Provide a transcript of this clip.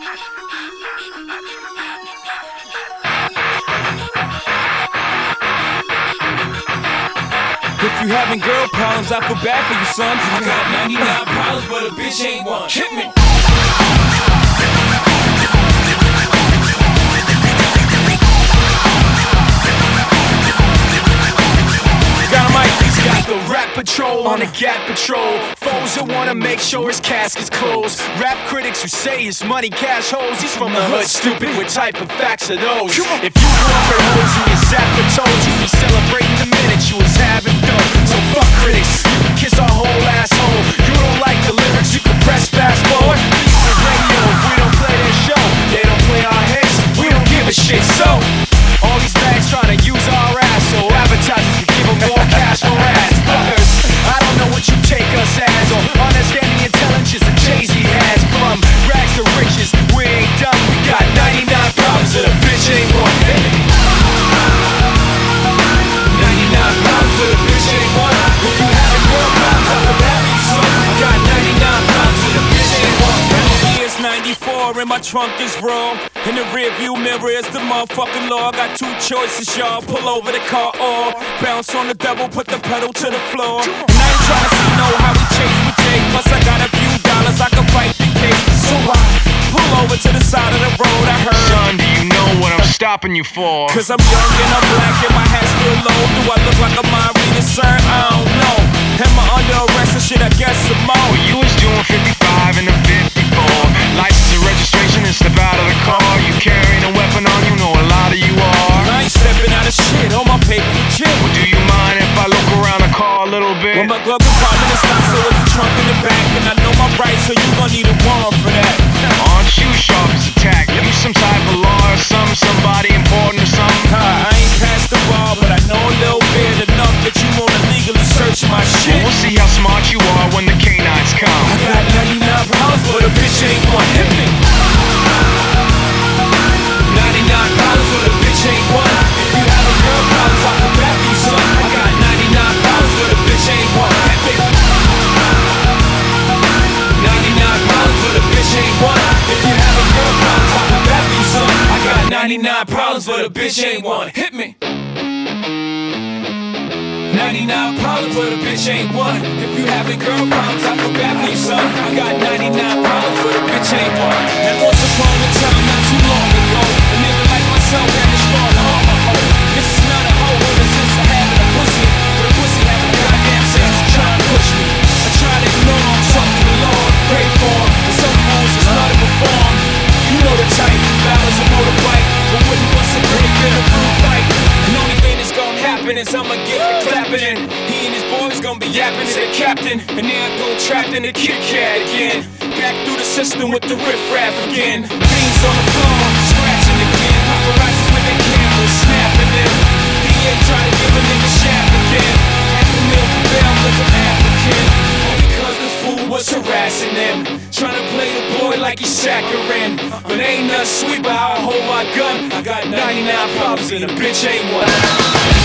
If you having girl problems, I feel bad for you, son. I got 99 problems, but a bitch ain't one. Hit me. On the gap patrol. Foes that wanna make sure his casket's closed. Rap critics who say his money cash holes. He's from the hood, stupid. What type of facts are those? If you up at hoes your 94 and my trunk is raw. In the rear view mirror is the motherfucking law. I Got two choices, y'all. Pull over the car or bounce on the devil, put the pedal to the floor. And I ain't tryna see no how we chase with Jake. Plus I got a few dollars, I can fight the case. So I pull over to the side of the road. I heard. Son, do you know what I'm stopping you for? Cause I'm young and I'm black and my hat's still low. Do I look like a mind reader, sir? I don't know. Am I under arrest or shit? I guess glove compartment is not so it's the trunk in the back, and I know my rights, so you gon' need a warrant 99 problems, but a bitch ain't one. Hit me. 99 problems, but a bitch ain't one. If you having girl problems, I feel bad for you, son. I got 99 problems, but a bitch ain't is I'ma get the clapping in. He and his boys gonna be yapping to the captain, and then I go trapped in the Kit Kat again. Back through the system with the riff raff again. Beans on the floor, scratching again. Paparazzis with their cameras snapping them. He ain't trying to give a nigga shaft again. Half a meal for bail 'cause I'm African. Because the fool was harassing them. Trying to play the boy like he's saccharine. But ain't nothing sweet but I hold my gun. I got 99 problems and a bitch ain't one.